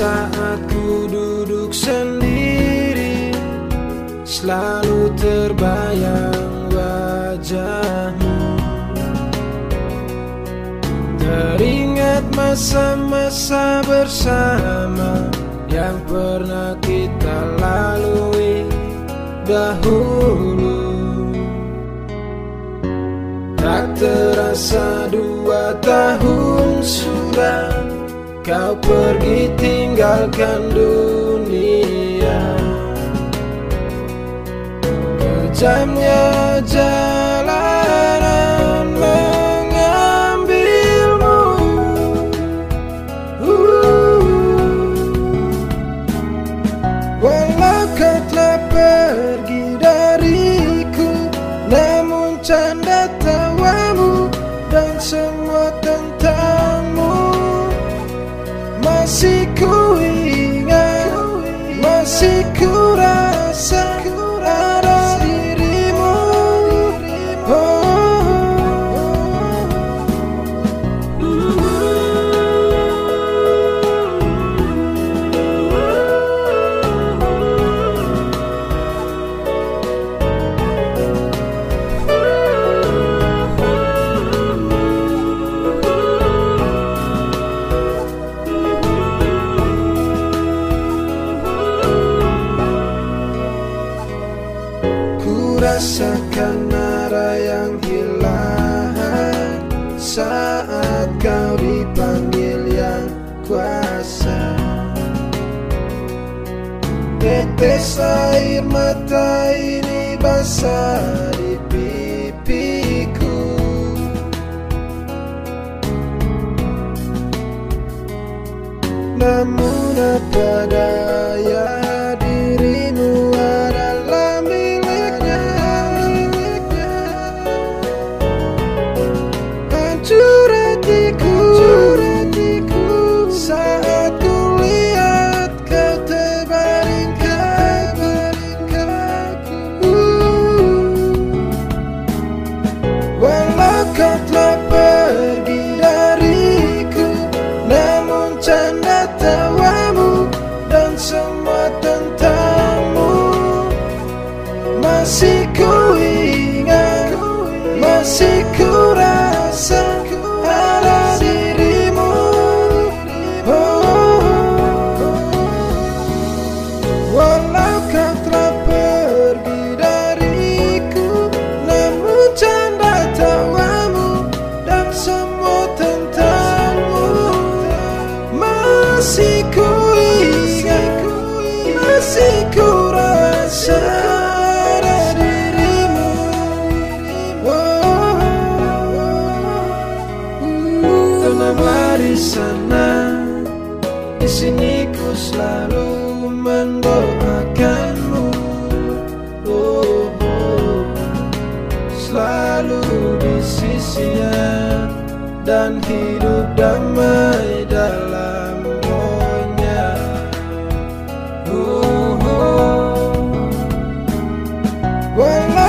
saat ku duduk sendiri Selalu terbayang wajahmu. Teringat masa-masa bersama Yang pernah kita lalui dahulu. Tak terasa dua tahun sudah kau pergi tinggalkan dunia Kejamnya jalanan mengambilmu uh. Walau kau telah pergi dariku Namun canda tawamu dan semua tentangmu Masih ku masih ku rasakan arah yang hilang Saat kau dipanggil yang kuasa. Tetes air mata ini basah di pipiku. Namun apa daya Masih ku ingat, masih ku rasa ada dirimu oh. Walau kau telah pergi dariku Namun canda tawamu dan semua tentangmu Masih ku ingat, masih ku rasa di sini ku selalu mendoakanmu oh, oh. Selalu di sisinya Dan hidup damai dalam maunya oh, oh.